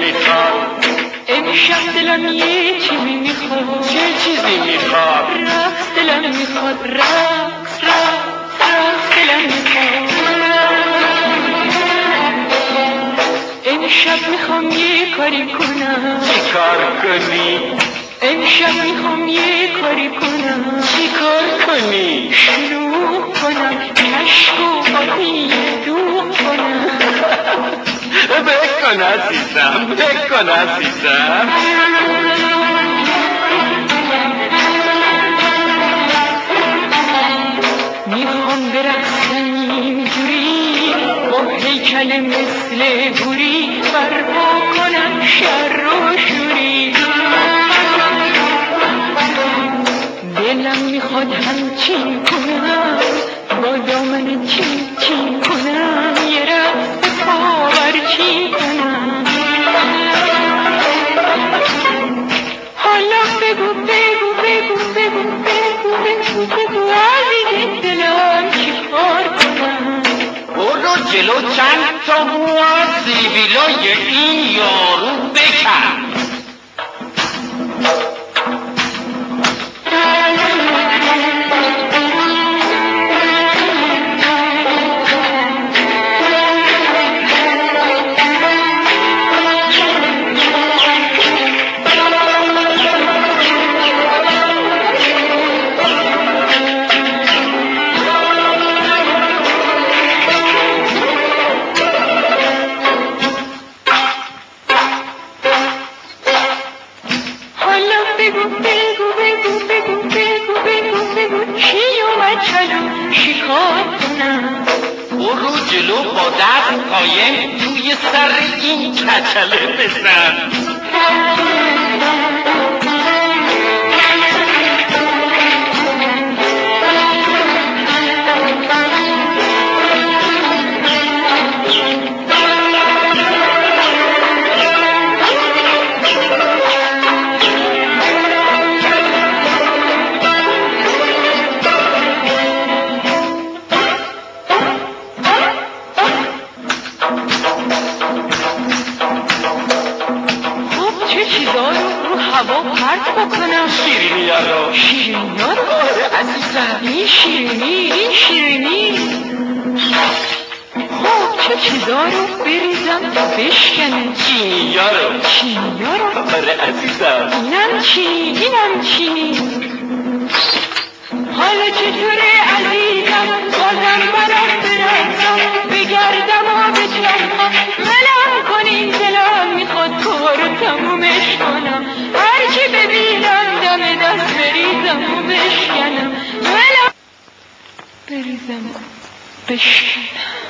می‌خواد. این شب دلم یه چی می‌خواد. چه چیزی می‌خواد؟ رقص دلم می‌خواد. رقص رقص رقص دلم می‌خواد. امشب می‌خوام یه کاری کنم. چی کار کنی؟ امشب می‌خوام یه کاری کنم. بکن عزیزم بکن عزیزم. می‌خوام برقصم اینجوری با هیکل مثل گوری برپا کنم شر و شوری. دلم می‌خواد همچین کنم با دامن چین چین کنم. جلو چند تا مو از زیبیلای این یارو جلو با دست قایم توی سر این کچله بزن. چه چیزا رو رو هوا پرت بکنم. شیرینی رو شیرینی رو؟ عزیزم این شیرینی این شیرینی. خب چه چیزا رو بریزم تا بشکنه؟ چینی رو. چینی رو؟ آره عزیزم. اینم چی اینم چی بشکنم ولم بریزم و بشکنم